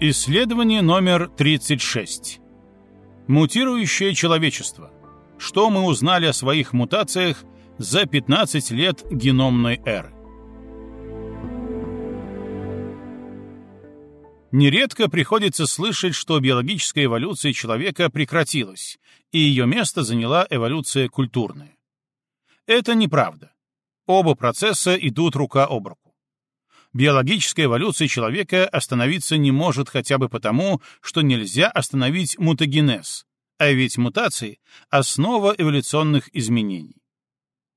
Исследование номер 36. Мутирующее человечество. Что мы узнали о своих мутациях за 15 лет геномной эры? Нередко приходится слышать, что биологическая эволюция человека прекратилась, и ее место заняла эволюция культурная. Это неправда. Оба процесса идут рука об руку. Биологическая эволюция человека остановиться не может хотя бы потому, что нельзя остановить мутагенез, а ведь мутации — основа эволюционных изменений.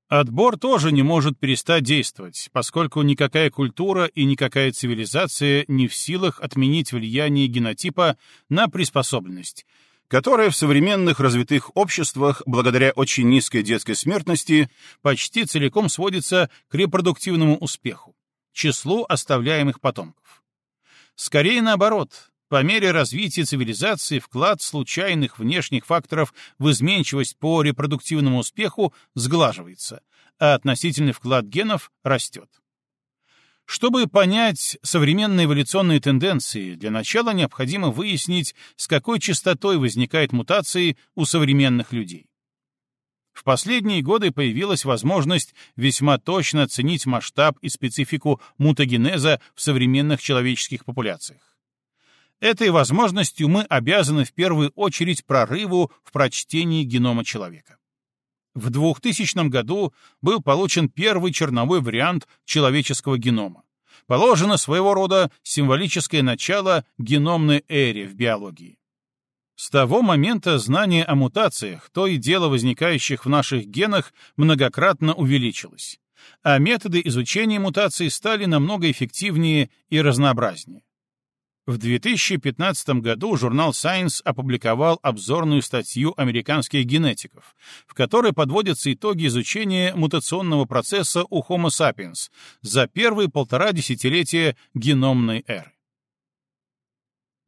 Отбор тоже не может перестать действовать, поскольку никакая культура и никакая цивилизация не в силах отменить влияние генотипа на приспособленность, которая в современных развитых обществах, благодаря очень низкой детской смертности, почти целиком сводится к репродуктивному успеху, числу оставляемых потомков. Скорее наоборот, по мере развития цивилизации вклад случайных внешних факторов в изменчивость по репродуктивному успеху сглаживается, а относительный вклад генов растет. Чтобы понять современные эволюционные тенденции, для начала необходимо выяснить, с какой частотой возникают мутации у современных людей. В последние годы появилась возможность весьма точно оценить масштаб и специфику мутагенеза в современных человеческих популяциях. Этой возможностью мы обязаны в первую очередь прорыву в прочтении генома человека. В 2000 году был получен первый черновой вариант человеческого генома. Положено своего рода символическое начало геномной эре в биологии. С того момента знание о мутациях, то и дело возникающих в наших генах, многократно увеличилось, а методы изучения мутаций стали намного эффективнее и разнообразнее. В 2015 году журнал Science опубликовал обзорную статью американских генетиков, в которой подводятся итоги изучения мутационного процесса у Homo sapiens за первые полтора десятилетия геномной эры.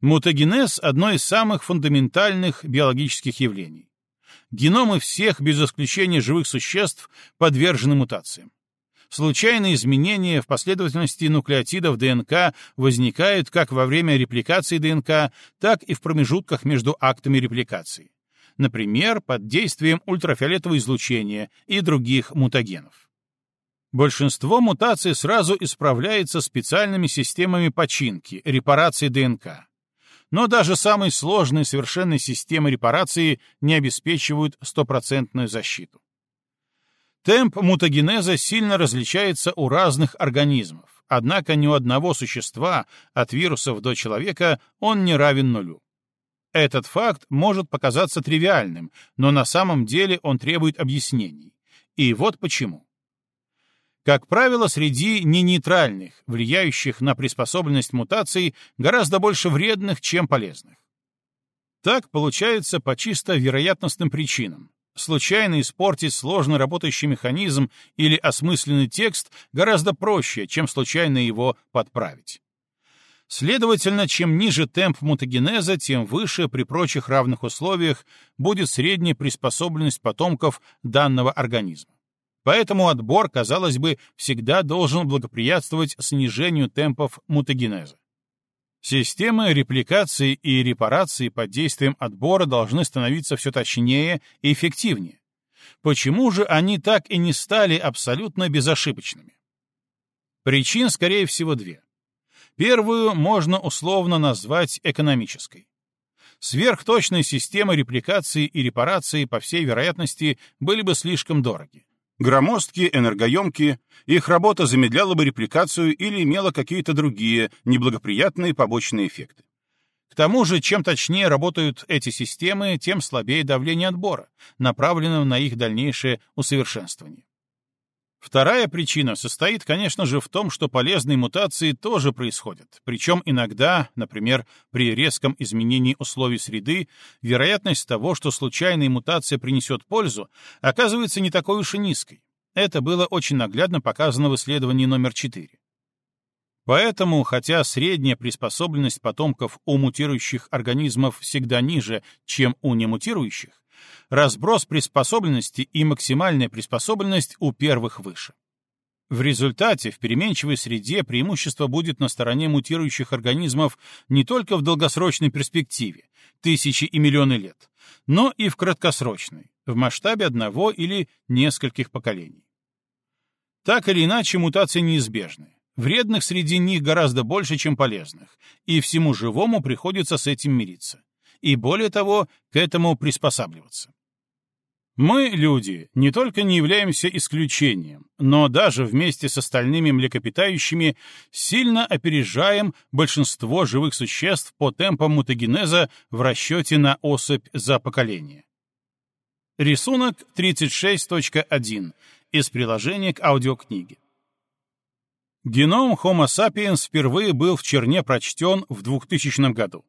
Мутагенез — одно из самых фундаментальных биологических явлений. Геномы всех, без исключения живых существ, подвержены мутациям. Случайные изменения в последовательности нуклеотидов ДНК возникают как во время репликации ДНК, так и в промежутках между актами репликации. Например, под действием ультрафиолетового излучения и других мутагенов. Большинство мутаций сразу исправляется специальными системами починки, репарации ДНК. Но даже самые сложные совершенные системы репарации не обеспечивают стопроцентную защиту. Темп мутагенеза сильно различается у разных организмов, однако ни у одного существа, от вирусов до человека, он не равен нулю. Этот факт может показаться тривиальным, но на самом деле он требует объяснений. И вот почему. Как правило, среди ненейтральных, влияющих на приспособленность мутаций, гораздо больше вредных, чем полезных. Так получается по чисто вероятностным причинам. Случайно испортить сложно работающий механизм или осмысленный текст гораздо проще, чем случайно его подправить. Следовательно, чем ниже темп мутагенеза, тем выше при прочих равных условиях будет средняя приспособленность потомков данного организма. Поэтому отбор, казалось бы, всегда должен благоприятствовать снижению темпов мутагенеза. Системы репликации и репарации под действием отбора должны становиться все точнее и эффективнее. Почему же они так и не стали абсолютно безошибочными? Причин, скорее всего, две. Первую можно условно назвать экономической. Сверхточные системы репликации и репарации, по всей вероятности, были бы слишком дороги. Громоздкие, энергоемкие, их работа замедляла бы репликацию или имела какие-то другие неблагоприятные побочные эффекты. К тому же, чем точнее работают эти системы, тем слабее давление отбора, направленного на их дальнейшее усовершенствование. Вторая причина состоит, конечно же, в том, что полезные мутации тоже происходят, причем иногда, например, при резком изменении условий среды, вероятность того, что случайная мутация принесет пользу, оказывается не такой уж и низкой. Это было очень наглядно показано в исследовании номер 4. Поэтому, хотя средняя приспособленность потомков у мутирующих организмов всегда ниже, чем у немутирующих, разброс приспособленности и максимальная приспособленность у первых выше. В результате в переменчивой среде преимущество будет на стороне мутирующих организмов не только в долгосрочной перспективе, тысячи и миллионы лет, но и в краткосрочной, в масштабе одного или нескольких поколений. Так или иначе, мутации неизбежны. Вредных среди них гораздо больше, чем полезных, и всему живому приходится с этим мириться. И более того, к этому приспосабливаться. Мы, люди, не только не являемся исключением, но даже вместе с остальными млекопитающими сильно опережаем большинство живых существ по темпам мутагенеза в расчете на особь за поколение. Рисунок 36.1 из приложения к аудиокниге. Геном Homo sapiens впервые был в черне прочтен в 2000 году.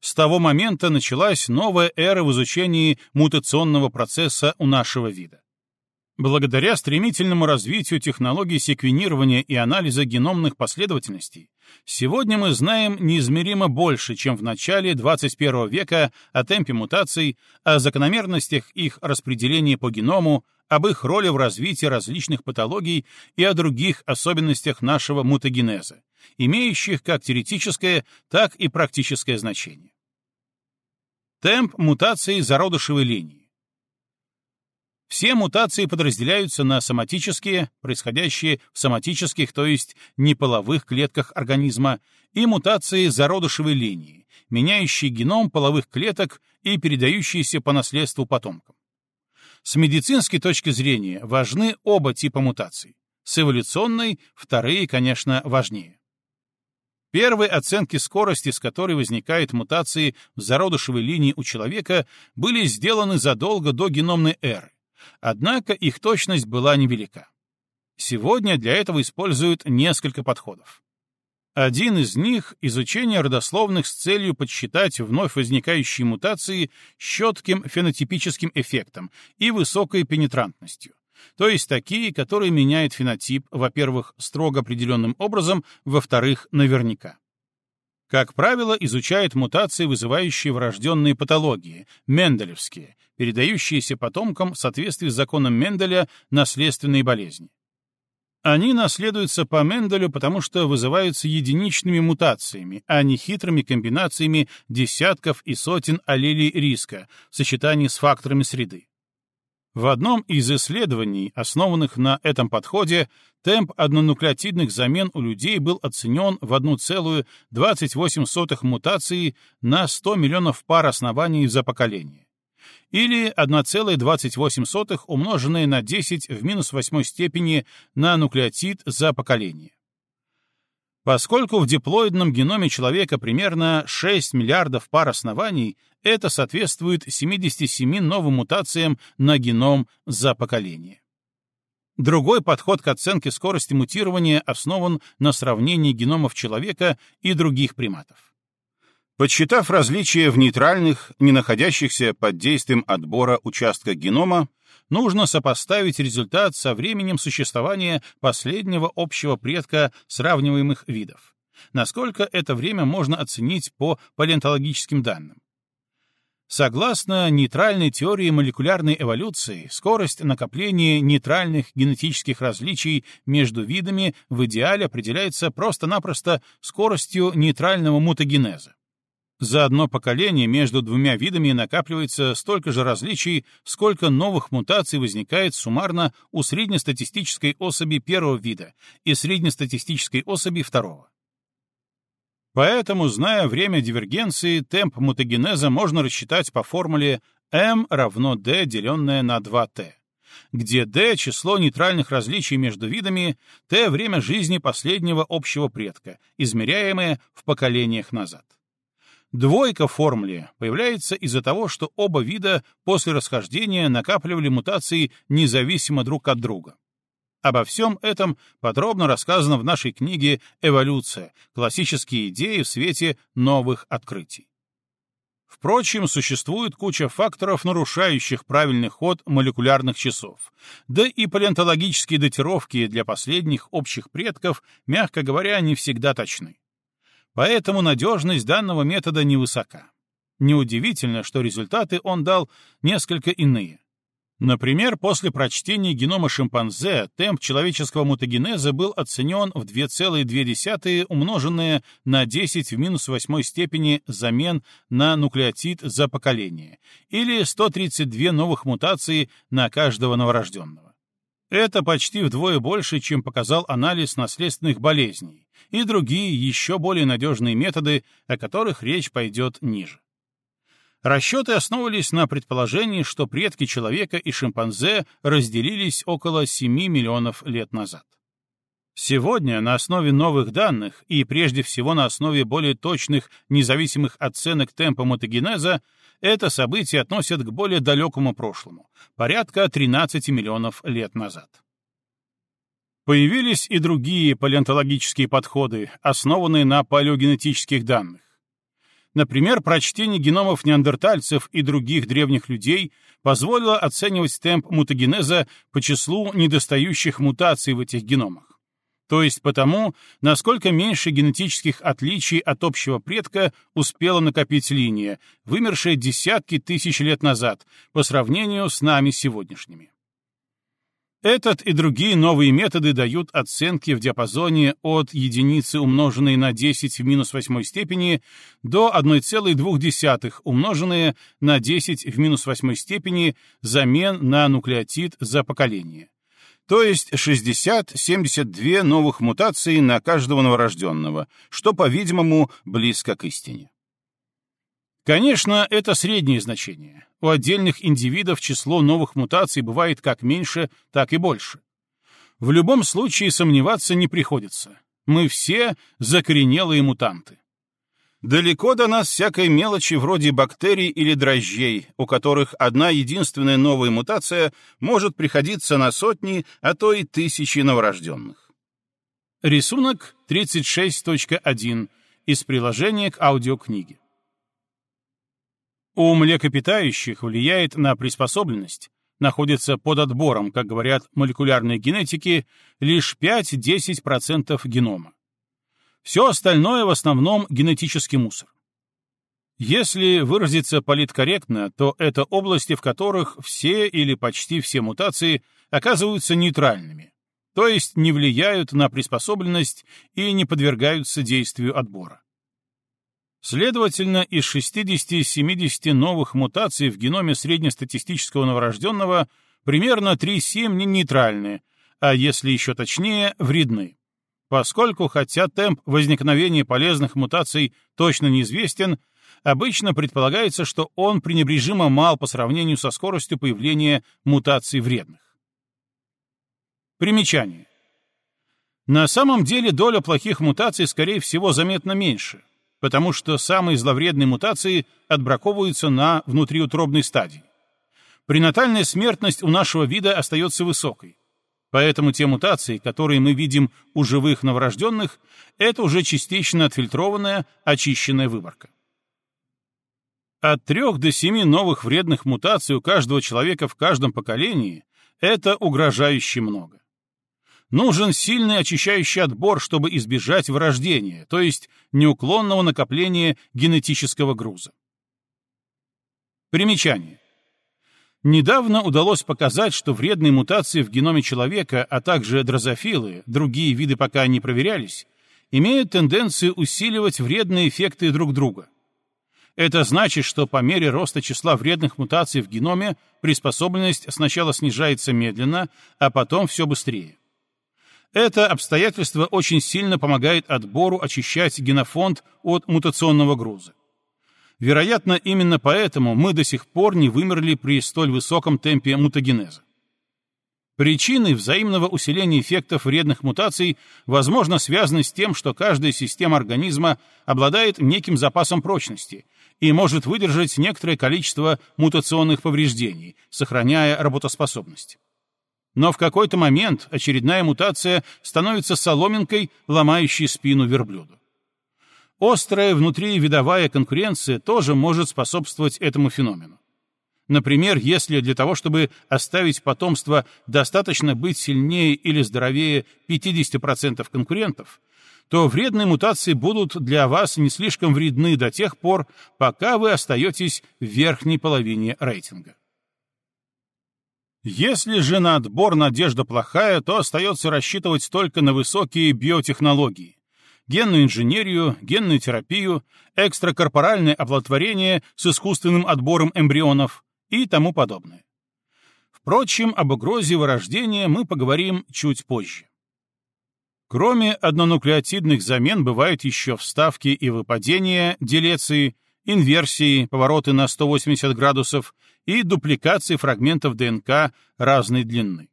С того момента началась новая эра в изучении мутационного процесса у нашего вида. Благодаря стремительному развитию технологий секвенирования и анализа геномных последовательностей, сегодня мы знаем неизмеримо больше, чем в начале 21 века о темпе мутаций, о закономерностях их распределения по геному, об их роли в развитии различных патологий и о других особенностях нашего мутагенеза, имеющих как теоретическое, так и практическое значение. Темп мутации зародышевой линии. Все мутации подразделяются на соматические, происходящие в соматических, то есть неполовых клетках организма, и мутации зародышевой линии, меняющие геном половых клеток и передающиеся по наследству потомкам. С медицинской точки зрения важны оба типа мутаций. С эволюционной вторые, конечно, важнее. Первые оценки скорости, с которой возникают мутации в зародышевой линии у человека, были сделаны задолго до геномной эры, однако их точность была невелика. Сегодня для этого используют несколько подходов. Один из них — изучение родословных с целью подсчитать вновь возникающие мутации щетким фенотипическим эффектом и высокой пенетрантностью, то есть такие, которые меняют фенотип, во-первых, строго определенным образом, во-вторых, наверняка. Как правило, изучают мутации, вызывающие врожденные патологии, менделевские, передающиеся потомкам в соответствии с законом Менделя наследственные болезни. Они наследуются по Менделю, потому что вызываются единичными мутациями, а не хитрыми комбинациями десятков и сотен аллелей риска в сочетании с факторами среды. В одном из исследований, основанных на этом подходе, темп однонуклеотидных замен у людей был оценен в 1,28 мутации на 100 миллионов пар оснований за поколение или 1,28 умноженное на 10 в минус восьмой степени на нуклеотид за поколение. Поскольку в диплоидном геноме человека примерно 6 миллиардов пар оснований, это соответствует 77 новым мутациям на геном за поколение. Другой подход к оценке скорости мутирования основан на сравнении геномов человека и других приматов. Подсчитав различия в нейтральных, не находящихся под действием отбора участках генома, нужно сопоставить результат со временем существования последнего общего предка сравниваемых видов. Насколько это время можно оценить по палеонтологическим данным. Согласно нейтральной теории молекулярной эволюции, скорость накопления нейтральных генетических различий между видами в идеале определяется просто-напросто скоростью нейтрального мутагенеза. За одно поколение между двумя видами накапливается столько же различий, сколько новых мутаций возникает суммарно у среднестатистической особи первого вида и среднестатистической особи второго. Поэтому, зная время дивергенции, темп мутагенеза можно рассчитать по формуле m равно d, деленное на 2t, где d — число нейтральных различий между видами, t — время жизни последнего общего предка, измеряемое в поколениях назад. Двойка в формуле появляется из-за того, что оба вида после расхождения накапливали мутации независимо друг от друга. Обо всем этом подробно рассказано в нашей книге «Эволюция. Классические идеи в свете новых открытий». Впрочем, существует куча факторов, нарушающих правильный ход молекулярных часов, да и палеонтологические датировки для последних общих предков, мягко говоря, не всегда точны. Поэтому надежность данного метода невысока. Неудивительно, что результаты он дал несколько иные. Например, после прочтения генома шимпанзе темп человеческого мутагенеза был оценен в 2,2 умноженное на 10 в минус 8 степени замен на нуклеотид за поколение, или 132 новых мутаций на каждого новорожденного. Это почти вдвое больше, чем показал анализ наследственных болезней и другие еще более надежные методы, о которых речь пойдет ниже. Расчеты основывались на предположении, что предки человека и шимпанзе разделились около 7 миллионов лет назад. Сегодня на основе новых данных и прежде всего на основе более точных независимых оценок темпа мотогенеза это событие относят к более далекому прошлому, порядка 13 миллионов лет назад. Появились и другие палеонтологические подходы, основанные на палеогенетических данных. Например, прочтение геномов неандертальцев и других древних людей позволило оценивать темп мутагенеза по числу недостающих мутаций в этих геномах. То есть потому, насколько меньше генетических отличий от общего предка успела накопить линия, вымершая десятки тысяч лет назад, по сравнению с нами сегодняшними. Этот и другие новые методы дают оценки в диапазоне от единицы, умноженной на 10 в минус восьмой степени, до 1,2 умноженные на 10 в минус восьмой степени замен на нуклеотид за поколение. То есть 60-72 новых мутаций на каждого новорожденного, что, по-видимому, близко к истине. Конечно, это среднее значение. У отдельных индивидов число новых мутаций бывает как меньше, так и больше. В любом случае сомневаться не приходится. Мы все закоренелые мутанты. Далеко до нас всякой мелочи вроде бактерий или дрожжей, у которых одна единственная новая мутация может приходиться на сотни, а то и тысячи новорожденных. Рисунок 36.1 из приложения к аудиокниге. У млекопитающих влияет на приспособленность, находится под отбором, как говорят молекулярные генетики, лишь 5-10% генома. Все остальное в основном генетический мусор. Если выразиться политкорректно, то это области, в которых все или почти все мутации оказываются нейтральными, то есть не влияют на приспособленность и не подвергаются действию отбора. Следовательно, из 60-70 новых мутаций в геноме среднестатистического новорожденного примерно 3-7 не нейтральны, а если еще точнее, вредны. Поскольку, хотя темп возникновения полезных мутаций точно неизвестен, обычно предполагается, что он пренебрежимо мал по сравнению со скоростью появления мутаций вредных. Примечание. На самом деле доля плохих мутаций, скорее всего, заметно меньше — потому что самые зловредные мутации отбраковываются на внутриутробной стадии. Пренатальная смертность у нашего вида остается высокой. Поэтому те мутации, которые мы видим у живых новорожденных, это уже частично отфильтрованная, очищенная выборка. От трех до семи новых вредных мутаций у каждого человека в каждом поколении — это угрожающе много нужен сильный очищающий отбор, чтобы избежать вырождения, то есть неуклонного накопления генетического груза. Примечание. Недавно удалось показать, что вредные мутации в геноме человека, а также дрозофилы, другие виды пока не проверялись, имеют тенденцию усиливать вредные эффекты друг друга. Это значит, что по мере роста числа вредных мутаций в геноме приспособленность сначала снижается медленно, а потом все быстрее. Это обстоятельство очень сильно помогает отбору очищать генофонд от мутационного груза. Вероятно, именно поэтому мы до сих пор не вымерли при столь высоком темпе мутагенеза. Причины взаимного усиления эффектов вредных мутаций, возможно, связаны с тем, что каждая система организма обладает неким запасом прочности и может выдержать некоторое количество мутационных повреждений, сохраняя работоспособность но в какой-то момент очередная мутация становится соломинкой, ломающей спину верблюду. Острая внутривидовая конкуренция тоже может способствовать этому феномену. Например, если для того, чтобы оставить потомство, достаточно быть сильнее или здоровее 50% конкурентов, то вредные мутации будут для вас не слишком вредны до тех пор, пока вы остаетесь в верхней половине рейтинга. Если же на отбор надежда плохая, то остается рассчитывать только на высокие биотехнологии, генную инженерию, генную терапию, экстракорпоральное оплодотворение с искусственным отбором эмбрионов и тому подобное. Впрочем, об угрозе вырождения мы поговорим чуть позже. Кроме однонуклеотидных замен бывают еще вставки и выпадения, делеции, инверсии, повороты на 180 градусов и дупликации фрагментов ДНК разной длины.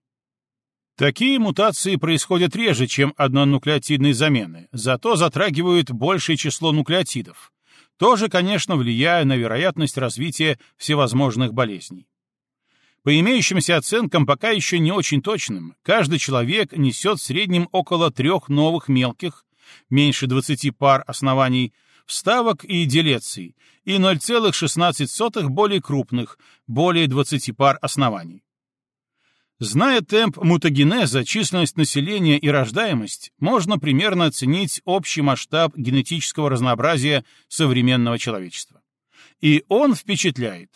Такие мутации происходят реже, чем однонуклеотидные замены, зато затрагивают большее число нуклеотидов, тоже, конечно, влияя на вероятность развития всевозможных болезней. По имеющимся оценкам, пока еще не очень точным, каждый человек несет в среднем около трех новых мелких, меньше 20 пар оснований, вставок и делеций, и 0,16 более крупных, более 20 пар оснований. Зная темп мутагенеза, численность населения и рождаемость, можно примерно оценить общий масштаб генетического разнообразия современного человечества. И он впечатляет.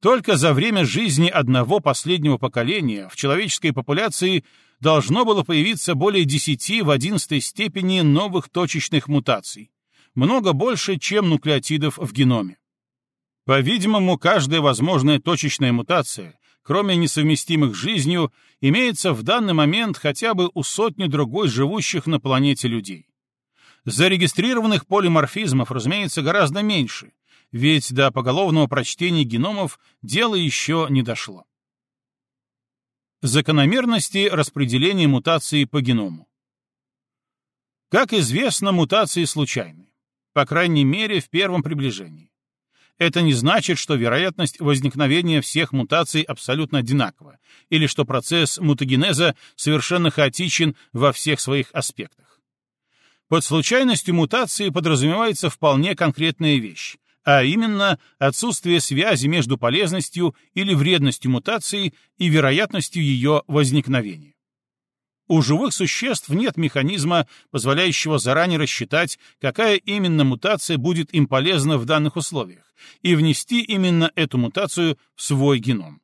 Только за время жизни одного последнего поколения в человеческой популяции должно было появиться более 10 в 11 степени новых точечных мутаций, много больше, чем нуклеотидов в геноме. По-видимому, каждая возможная точечная мутация, кроме несовместимых с жизнью, имеется в данный момент хотя бы у сотни другой живущих на планете людей. Зарегистрированных полиморфизмов, разумеется, гораздо меньше, ведь до поголовного прочтения геномов дело еще не дошло. Закономерности распределения мутаций по геному. Как известно, мутации случайны, по крайней мере, в первом приближении. Это не значит, что вероятность возникновения всех мутаций абсолютно одинакова, или что процесс мутагенеза совершенно хаотичен во всех своих аспектах. Под случайностью мутации подразумевается вполне конкретная вещь, а именно отсутствие связи между полезностью или вредностью мутации и вероятностью ее возникновения. У живых существ нет механизма, позволяющего заранее рассчитать, какая именно мутация будет им полезна в данных условиях, и внести именно эту мутацию в свой геном.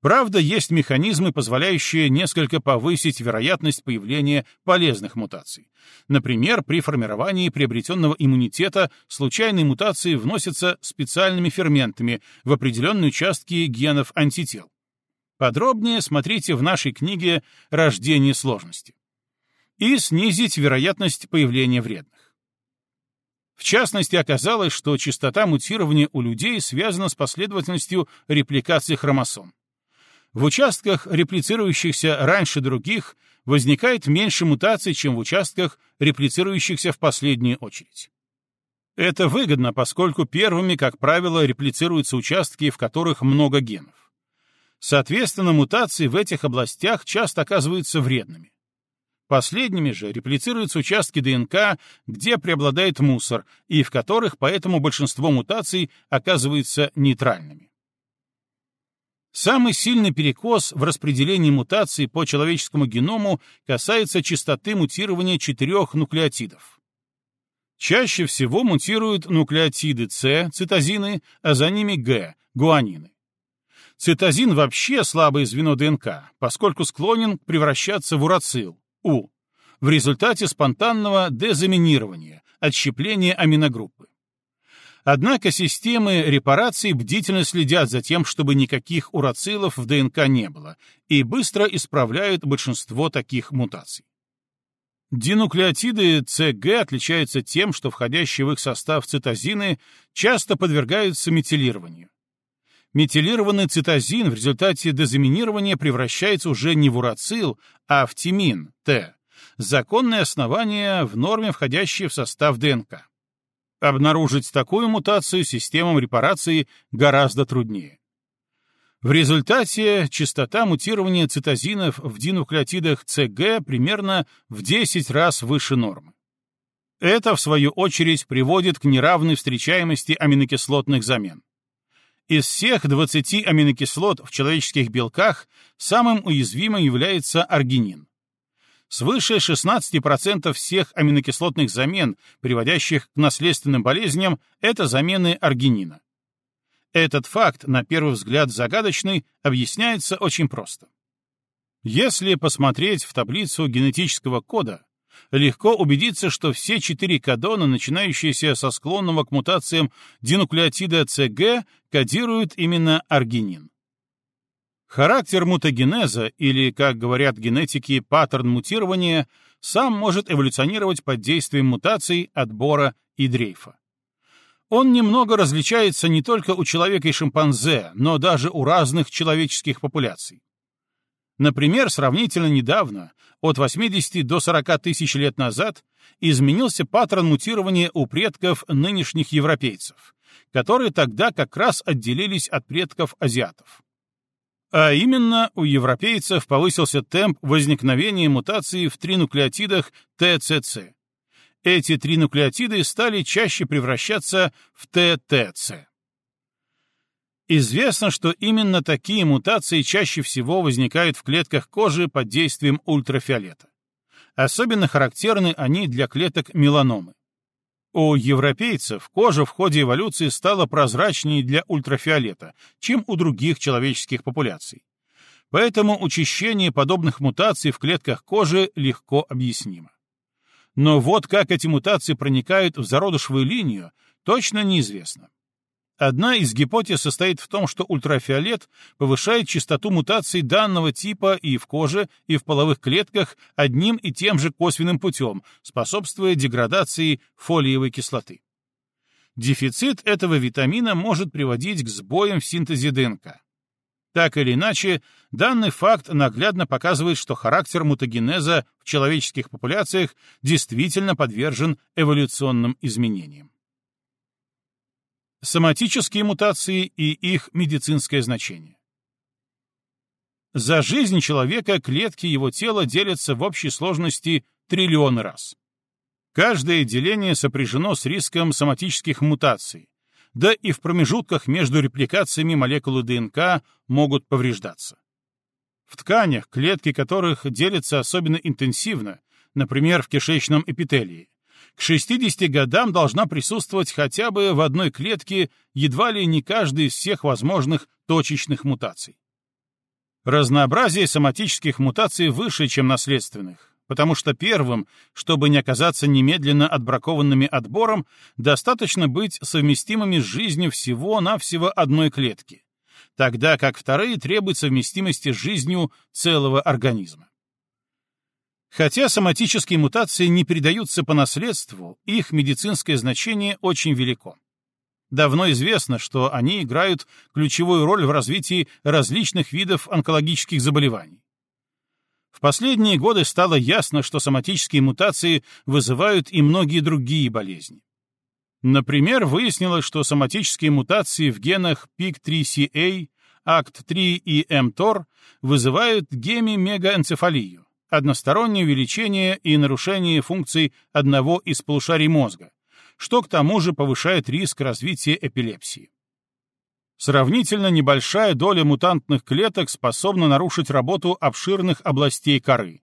Правда, есть механизмы, позволяющие несколько повысить вероятность появления полезных мутаций. Например, при формировании приобретенного иммунитета случайные мутации вносятся специальными ферментами в определенные участки генов антител. Подробнее смотрите в нашей книге «Рождение сложности». И снизить вероятность появления вредных. В частности, оказалось, что частота мутирования у людей связана с последовательностью репликации хромосом. В участках, реплицирующихся раньше других, возникает меньше мутаций, чем в участках, реплицирующихся в последнюю очередь. Это выгодно, поскольку первыми, как правило, реплицируются участки, в которых много генов. Соответственно, мутации в этих областях часто оказываются вредными. Последними же реплицируются участки ДНК, где преобладает мусор, и в которых поэтому большинство мутаций оказываются нейтральными. Самый сильный перекос в распределении мутаций по человеческому геному касается частоты мутирования четырех нуклеотидов. Чаще всего мутируют нуклеотиды С, цитозины, а за ними Г, гуанины. Цитозин вообще слабое звено ДНК, поскольку склонен превращаться в урацил, У, в результате спонтанного дезаминирования, отщепления аминогруппы. Однако системы репарации бдительно следят за тем, чтобы никаких урацилов в ДНК не было, и быстро исправляют большинство таких мутаций. Динуклеотиды ЦГ отличаются тем, что входящие в их состав цитозины часто подвергаются метилированию. Метилированный цитозин в результате дезаминирования превращается уже не в урацил, а в тимин, Т, законное основание в норме, входящее в состав ДНК. Обнаружить такую мутацию системам репарации гораздо труднее. В результате частота мутирования цитозинов в динуклеотидах ЦГ примерно в 10 раз выше нормы. Это, в свою очередь, приводит к неравной встречаемости аминокислотных замен. Из всех 20 аминокислот в человеческих белках самым уязвимым является аргинин. Свыше 16% всех аминокислотных замен, приводящих к наследственным болезням, это замены аргинина. Этот факт, на первый взгляд загадочный, объясняется очень просто. Если посмотреть в таблицу генетического кода, легко убедиться, что все четыре кодона, начинающиеся со склонного к мутациям динуклеотида ЦГ, кодируют именно аргинин. Характер мутагенеза, или, как говорят генетики, паттерн мутирования, сам может эволюционировать под действием мутаций, отбора и дрейфа. Он немного различается не только у человека и шимпанзе, но даже у разных человеческих популяций. Например, сравнительно недавно, от 80 до 40 тысяч лет назад, изменился паттерн мутирования у предков нынешних европейцев, которые тогда как раз отделились от предков азиатов. А именно, у европейцев повысился темп возникновения мутации в тринуклеотидах ТЦЦ. Эти три нуклеотиды стали чаще превращаться в ТТЦ. Известно, что именно такие мутации чаще всего возникают в клетках кожи под действием ультрафиолета. Особенно характерны они для клеток меланомы. У европейцев кожа в ходе эволюции стала прозрачнее для ультрафиолета, чем у других человеческих популяций. Поэтому учащение подобных мутаций в клетках кожи легко объяснимо. Но вот как эти мутации проникают в зародышевую линию, точно неизвестно. Одна из гипотез состоит в том, что ультрафиолет повышает частоту мутаций данного типа и в коже, и в половых клетках одним и тем же косвенным путем, способствуя деградации фолиевой кислоты. Дефицит этого витамина может приводить к сбоям в синтезе ДНК. Так или иначе, данный факт наглядно показывает, что характер мутагенеза в человеческих популяциях действительно подвержен эволюционным изменениям. Соматические мутации и их медицинское значение. За жизнь человека клетки его тела делятся в общей сложности триллионы раз. Каждое деление сопряжено с риском соматических мутаций, да и в промежутках между репликациями молекулы ДНК могут повреждаться. В тканях, клетки которых делятся особенно интенсивно, например, в кишечном эпителии, к 60 годам должна присутствовать хотя бы в одной клетке едва ли не каждая из всех возможных точечных мутаций. Разнообразие соматических мутаций выше, чем наследственных, потому что первым, чтобы не оказаться немедленно отбракованными отбором, достаточно быть совместимыми с жизнью всего-навсего одной клетки, тогда как вторые требуют совместимости с жизнью целого организма. Хотя соматические мутации не передаются по наследству, их медицинское значение очень велико. Давно известно, что они играют ключевую роль в развитии различных видов онкологических заболеваний. В последние годы стало ясно, что соматические мутации вызывают и многие другие болезни. Например, выяснилось, что соматические мутации в генах PIK3CA, ACT3 и mTOR вызывают гемимегаэнцефалию, одностороннее увеличение и нарушение функций одного из полушарий мозга, что к тому же повышает риск развития эпилепсии. Сравнительно небольшая доля мутантных клеток способна нарушить работу обширных областей коры.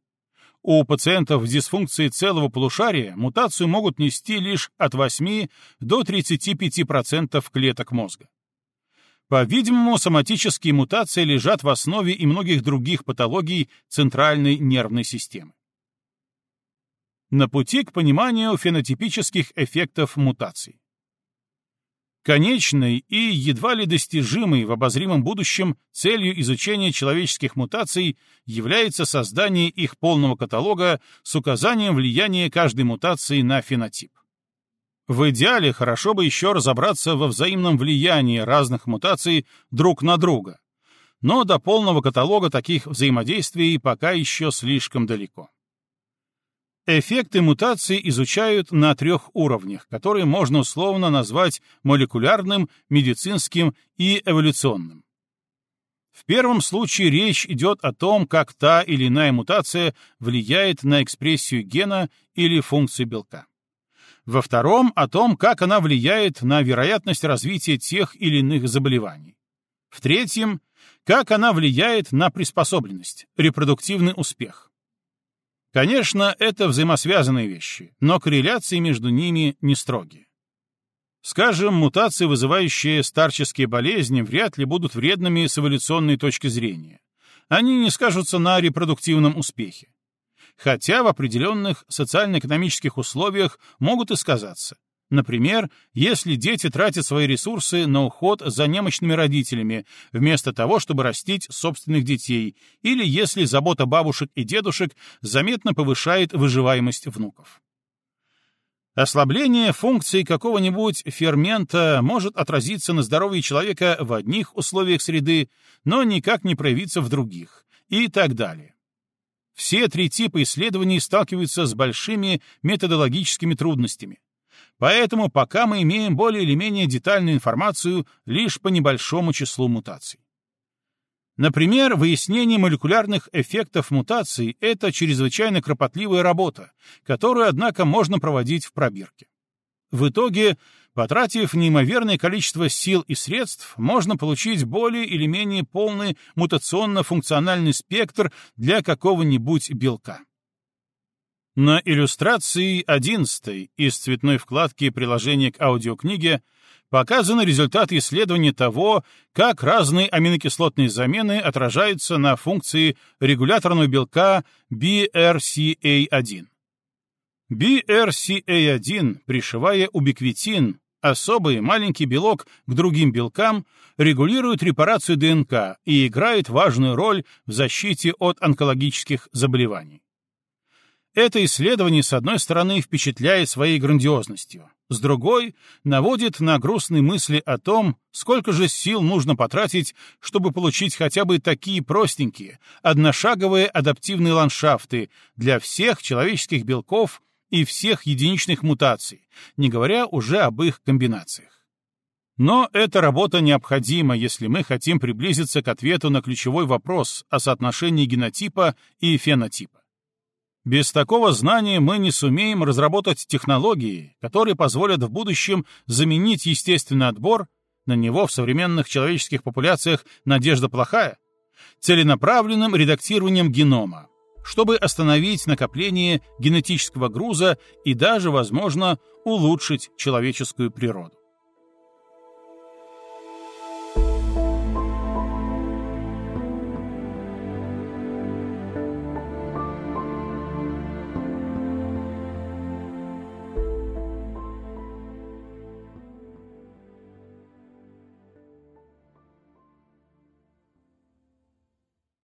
У пациентов с дисфункцией целого полушария мутацию могут нести лишь от 8 до 35% клеток мозга. По-видимому, соматические мутации лежат в основе и многих других патологий центральной нервной системы. На пути к пониманию фенотипических эффектов мутаций. Конечной и едва ли достижимой в обозримом будущем целью изучения человеческих мутаций является создание их полного каталога с указанием влияния каждой мутации на фенотип. В идеале хорошо бы еще разобраться во взаимном влиянии разных мутаций друг на друга, но до полного каталога таких взаимодействий пока еще слишком далеко. Эффекты мутаций изучают на трех уровнях, которые можно условно назвать молекулярным, медицинским и эволюционным. В первом случае речь идет о том, как та или иная мутация влияет на экспрессию гена или функции белка во втором — о том, как она влияет на вероятность развития тех или иных заболеваний. В третьем — как она влияет на приспособленность, репродуктивный успех. Конечно, это взаимосвязанные вещи, но корреляции между ними не строгие. Скажем, мутации, вызывающие старческие болезни, вряд ли будут вредными с эволюционной точки зрения. Они не скажутся на репродуктивном успехе. Хотя в определенных социально-экономических условиях могут и сказаться. Например, если дети тратят свои ресурсы на уход за немощными родителями, вместо того, чтобы растить собственных детей, или если забота бабушек и дедушек заметно повышает выживаемость внуков. Ослабление функции какого-нибудь фермента может отразиться на здоровье человека в одних условиях среды, но никак не проявиться в других, и так далее. Все три типа исследований сталкиваются с большими методологическими трудностями. Поэтому пока мы имеем более или менее детальную информацию лишь по небольшому числу мутаций. Например, выяснение молекулярных эффектов мутаций — это чрезвычайно кропотливая работа, которую, однако, можно проводить в пробирке. В итоге, потратив неимоверное количество сил и средств, можно получить более или менее полный мутационно-функциональный спектр для какого-нибудь белка. На иллюстрации 11 из цветной вкладки приложения к аудиокниге показаны результаты исследования того, как разные аминокислотные замены отражаются на функции регуляторного белка BRCA1. BRCA1, пришивая убиквитин, особый маленький белок к другим белкам, регулирует репарацию ДНК и играет важную роль в защите от онкологических заболеваний. Это исследование, с одной стороны, впечатляет своей грандиозностью, с другой — наводит на грустные мысли о том, сколько же сил нужно потратить, чтобы получить хотя бы такие простенькие, одношаговые адаптивные ландшафты для всех человеческих белков и всех единичных мутаций, не говоря уже об их комбинациях. Но эта работа необходима, если мы хотим приблизиться к ответу на ключевой вопрос о соотношении генотипа и фенотипа. Без такого знания мы не сумеем разработать технологии, которые позволят в будущем заменить естественный отбор, на него в современных человеческих популяциях надежда плохая, целенаправленным редактированием генома, чтобы остановить накопление генетического груза и даже, возможно, улучшить человеческую природу.